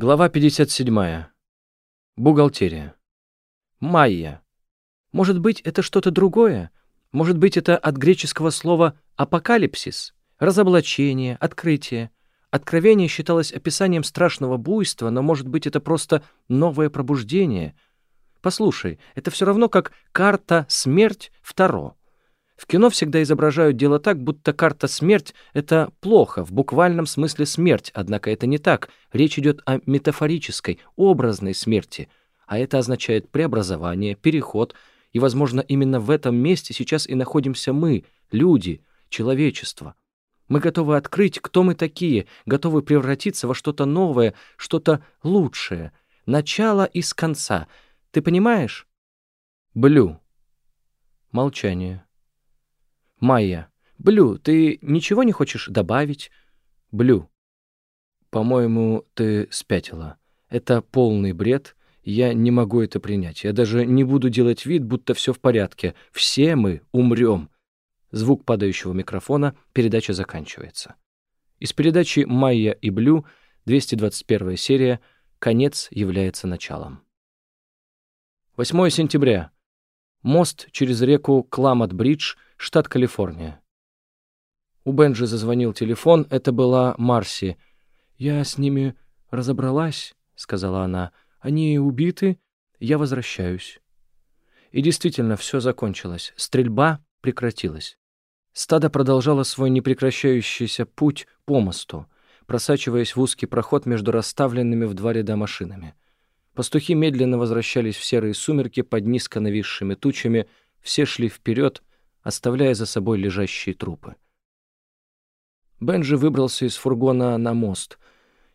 Глава 57. Бухгалтерия. Майя. Может быть, это что-то другое? Может быть, это от греческого слова «апокалипсис», разоблачение, открытие. Откровение считалось описанием страшного буйства, но, может быть, это просто новое пробуждение. Послушай, это все равно как карта «Смерть» в Таро. В кино всегда изображают дело так, будто карта «Смерть» — это плохо, в буквальном смысле смерть, однако это не так. Речь идет о метафорической, образной смерти, а это означает преобразование, переход, и, возможно, именно в этом месте сейчас и находимся мы, люди, человечество. Мы готовы открыть, кто мы такие, готовы превратиться во что-то новое, что-то лучшее, начало из конца. Ты понимаешь? Блю. Молчание. Майя. Блю, ты ничего не хочешь добавить? Блю. По-моему, ты спятила. Это полный бред. Я не могу это принять. Я даже не буду делать вид, будто все в порядке. Все мы умрем. Звук падающего микрофона. Передача заканчивается. Из передачи «Майя и Блю», 221 серия, конец является началом. 8 сентября. Мост через реку Кламат-Бридж — штат Калифорния. У Бенджи зазвонил телефон, это была Марси. «Я с ними разобралась», — сказала она. «Они убиты, я возвращаюсь». И действительно, все закончилось. Стрельба прекратилась. Стадо продолжало свой непрекращающийся путь по мосту, просачиваясь в узкий проход между расставленными в два ряда машинами. Пастухи медленно возвращались в серые сумерки под низко нависшими тучами, все шли вперед, оставляя за собой лежащие трупы. Бенджи выбрался из фургона на мост.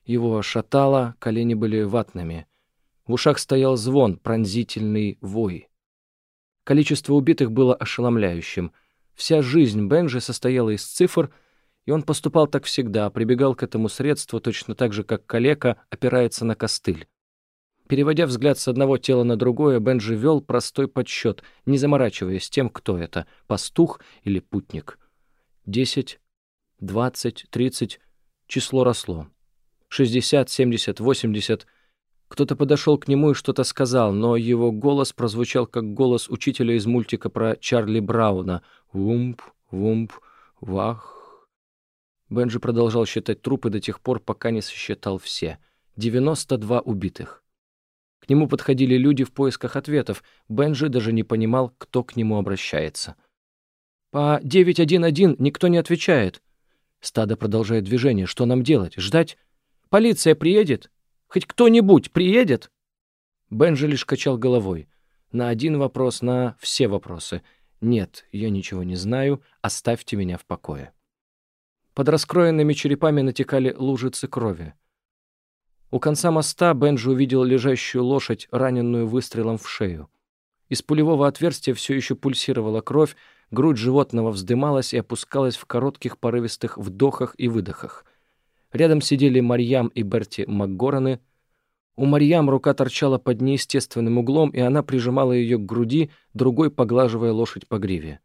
Его шатало, колени были ватными. В ушах стоял звон, пронзительный вой. Количество убитых было ошеломляющим. Вся жизнь Бенджи состояла из цифр, и он поступал так всегда, прибегал к этому средству точно так же, как калека опирается на костыль. Переводя взгляд с одного тела на другое, Бенджи вел простой подсчет, не заморачиваясь тем, кто это — пастух или путник. Десять, двадцать, тридцать. Число росло. Шестьдесят, семьдесят, восемьдесят. Кто-то подошел к нему и что-то сказал, но его голос прозвучал как голос учителя из мультика про Чарли Брауна. «Вумп, вумп, вах». Бенджи продолжал считать трупы до тех пор, пока не сосчитал все. Девяносто два убитых. К нему подходили люди в поисках ответов. Бенджи даже не понимал, кто к нему обращается. «По 911 никто не отвечает». Стадо продолжает движение. «Что нам делать? Ждать? Полиция приедет? Хоть кто-нибудь приедет?» Бенджи лишь качал головой. На один вопрос, на все вопросы. «Нет, я ничего не знаю. Оставьте меня в покое». Под раскроенными черепами натекали лужицы крови. У конца моста Бенджи увидел лежащую лошадь, раненную выстрелом в шею. Из пулевого отверстия все еще пульсировала кровь, грудь животного вздымалась и опускалась в коротких порывистых вдохах и выдохах. Рядом сидели Марьям и Берти МакГораны. У Марьям рука торчала под неестественным углом, и она прижимала ее к груди, другой поглаживая лошадь по гриве.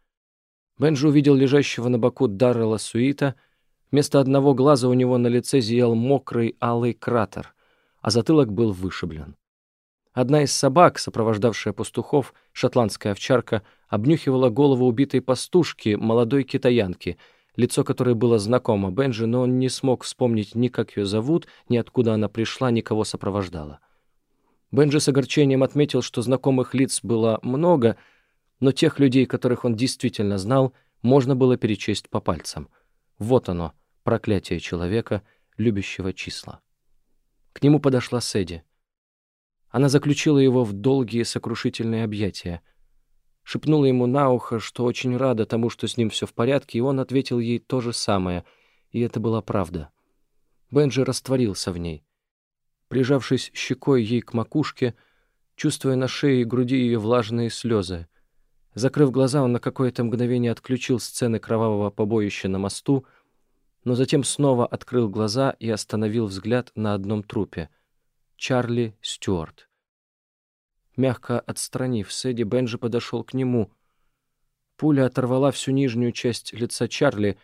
Бенджи увидел лежащего на боку Даррела Суита. Вместо одного глаза у него на лице зиял мокрый алый кратер а затылок был вышиблен. Одна из собак, сопровождавшая пастухов, шотландская овчарка, обнюхивала голову убитой пастушки, молодой китаянки, лицо которой было знакомо Бенджи, но он не смог вспомнить ни как ее зовут, ни откуда она пришла, ни кого сопровождала. Бенджи с огорчением отметил, что знакомых лиц было много, но тех людей, которых он действительно знал, можно было перечесть по пальцам. Вот оно, проклятие человека, любящего числа. К нему подошла Сэдди. Она заключила его в долгие сокрушительные объятия. Шепнула ему на ухо, что очень рада тому, что с ним все в порядке, и он ответил ей то же самое, и это была правда. Бенджи растворился в ней. Прижавшись щекой ей к макушке, чувствуя на шее и груди ее влажные слезы, Закрыв глаза, он на какое-то мгновение отключил сцены кровавого побоища на мосту, но затем снова открыл глаза и остановил взгляд на одном трупе — Чарли Стюарт. Мягко отстранив Сэдди, Бенджи подошел к нему. Пуля оторвала всю нижнюю часть лица Чарли,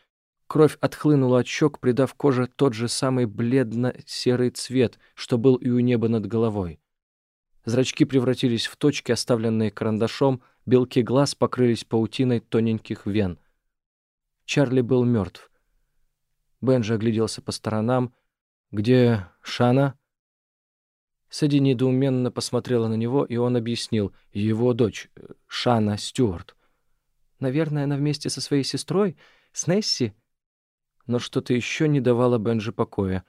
Кровь отхлынула от щек, придав коже тот же самый бледно-серый цвет, что был и у неба над головой. Зрачки превратились в точки, оставленные карандашом, белки глаз покрылись паутиной тоненьких вен. Чарли был мертв. Бенджи огляделся по сторонам. «Где Шана?» Сэдди недоуменно посмотрела на него, и он объяснил. Его дочь, Шана Стюарт. «Наверное, она вместе со своей сестрой, с Несси?» Но что-то еще не давало Бенджи покоя.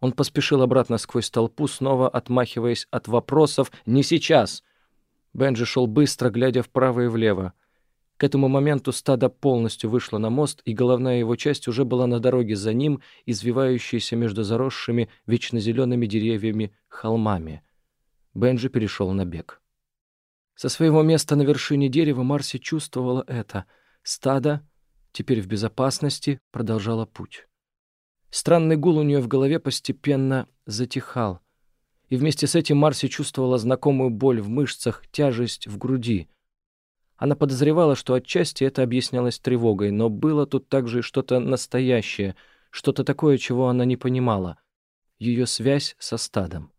Он поспешил обратно сквозь толпу, снова отмахиваясь от вопросов «Не сейчас!». Бенджи шел быстро, глядя вправо и влево. К этому моменту стадо полностью вышло на мост, и головная его часть уже была на дороге за ним, извивающейся между заросшими вечно зелеными деревьями холмами. Бенджи перешел на бег. Со своего места на вершине дерева Марси чувствовала это. Стадо, теперь в безопасности, продолжало путь. Странный гул у нее в голове постепенно затихал. И вместе с этим Марси чувствовала знакомую боль в мышцах, тяжесть в груди — она подозревала, что отчасти это объяснялось тревогой, но было тут также что-то настоящее, что-то такое, чего она не понимала. Ее связь со стадом.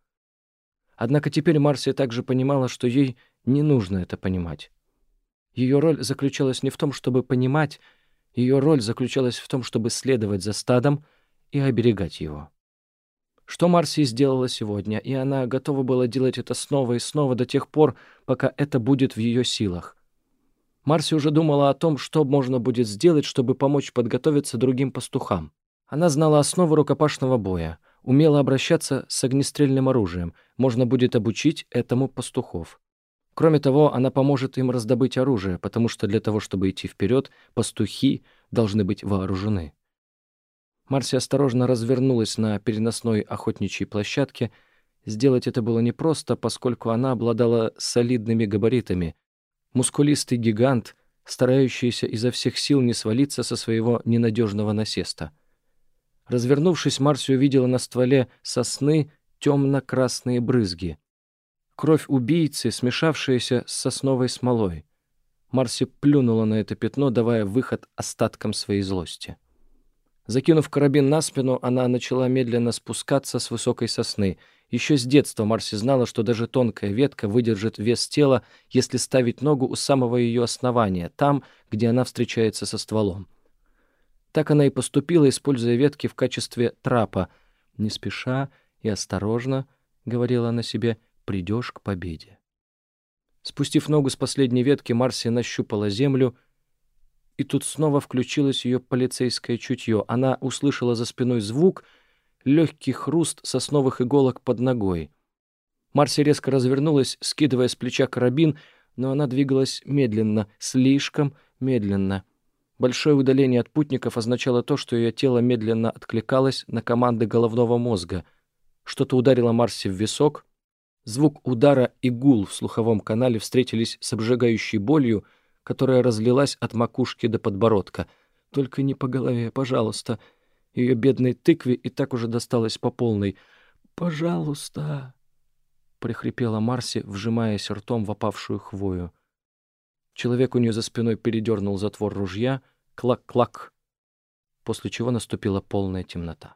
Однако теперь Марсия также понимала, что ей не нужно это понимать. Ее роль заключалась не в том, чтобы понимать, ее роль заключалась в том, чтобы следовать за стадом и оберегать его. Что Марси сделала сегодня, и она готова была делать это снова и снова до тех пор, пока это будет в ее силах. Марси уже думала о том, что можно будет сделать, чтобы помочь подготовиться другим пастухам. Она знала основы рукопашного боя, умела обращаться с огнестрельным оружием, можно будет обучить этому пастухов. Кроме того, она поможет им раздобыть оружие, потому что для того, чтобы идти вперед, пастухи должны быть вооружены. Марси осторожно развернулась на переносной охотничьей площадке. Сделать это было непросто, поскольку она обладала солидными габаритами — мускулистый гигант, старающийся изо всех сил не свалиться со своего ненадежного насеста. Развернувшись, Марси увидела на стволе сосны темно-красные брызги. Кровь убийцы, смешавшаяся с сосновой смолой. Марси плюнула на это пятно, давая выход остаткам своей злости. Закинув карабин на спину, она начала медленно спускаться с высокой сосны — еще с детства Марси знала, что даже тонкая ветка выдержит вес тела, если ставить ногу у самого ее основания, там, где она встречается со стволом. Так она и поступила, используя ветки в качестве трапа. «Не спеша и осторожно», — говорила она себе, — «придешь к победе». Спустив ногу с последней ветки, Марси нащупала землю, и тут снова включилось ее полицейское чутье. Она услышала за спиной звук — легкий хруст сосновых иголок под ногой. Марси резко развернулась, скидывая с плеча карабин, но она двигалась медленно, слишком медленно. Большое удаление от путников означало то, что ее тело медленно откликалось на команды головного мозга. Что-то ударило Марси в висок. Звук удара и гул в слуховом канале встретились с обжигающей болью, которая разлилась от макушки до подбородка. «Только не по голове, пожалуйста», ее бедной тыкве и так уже досталось по полной. «Пожалуйста!» — прихрипела Марси, вжимаясь ртом в опавшую хвою. Человек у нее за спиной передернул затвор ружья. Клак-клак. После чего наступила полная темнота.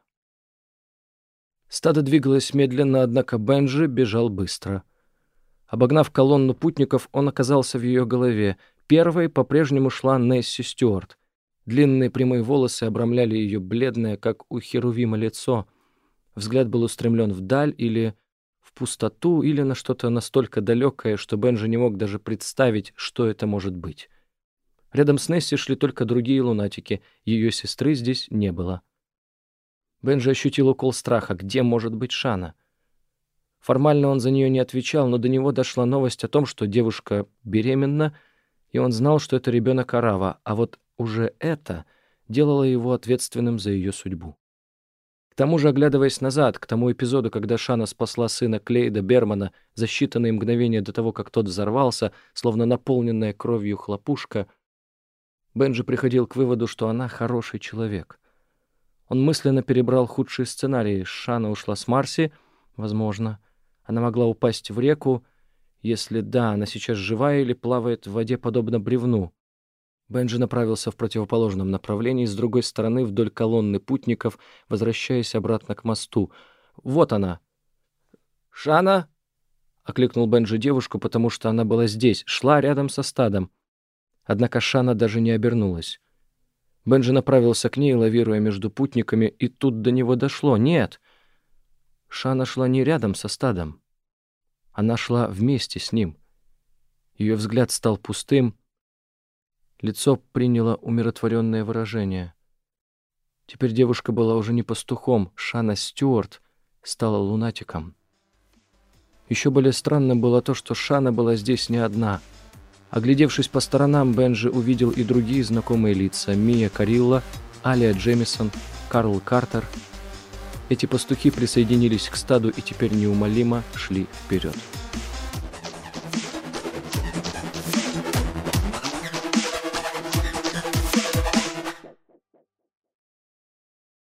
Стадо двигалось медленно, однако Бенджи бежал быстро. Обогнав колонну путников, он оказался в ее голове. Первой по-прежнему шла Несси Стюарт. Длинные прямые волосы обрамляли ее бледное, как у Херувима, лицо. Взгляд был устремлен вдаль или в пустоту, или на что-то настолько далекое, что Бенджи не мог даже представить, что это может быть. Рядом с Несси шли только другие лунатики, ее сестры здесь не было. Бенджи ощутил укол страха. Где может быть Шана? Формально он за нее не отвечал, но до него дошла новость о том, что девушка беременна, и он знал, что это ребенок Арава, а вот уже это делало его ответственным за ее судьбу. К тому же, оглядываясь назад, к тому эпизоду, когда Шана спасла сына Клейда Бермана за считанные мгновения до того, как тот взорвался, словно наполненная кровью хлопушка, Бенджи приходил к выводу, что она хороший человек. Он мысленно перебрал худшие сценарии. Шана ушла с Марси, возможно. Она могла упасть в реку. Если да, она сейчас живая или плавает в воде подобно бревну. Бенджи направился в противоположном направлении, с другой стороны, вдоль колонны путников, возвращаясь обратно к мосту. «Вот она!» «Шана!» — окликнул Бенджи девушку, потому что она была здесь, шла рядом со стадом. Однако Шана даже не обернулась. Бенджи направился к ней, лавируя между путниками, и тут до него дошло. «Нет!» Шана шла не рядом со стадом. Она шла вместе с ним. Ее взгляд стал пустым, Лицо приняло умиротворенное выражение. Теперь девушка была уже не пастухом, Шана Стюарт стала лунатиком. Еще более странным было то, что Шана была здесь не одна. Оглядевшись по сторонам, Бенджи увидел и другие знакомые лица. Мия Карилла, Алия Джемисон, Карл Картер. Эти пастухи присоединились к стаду и теперь неумолимо шли вперед.